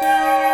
Música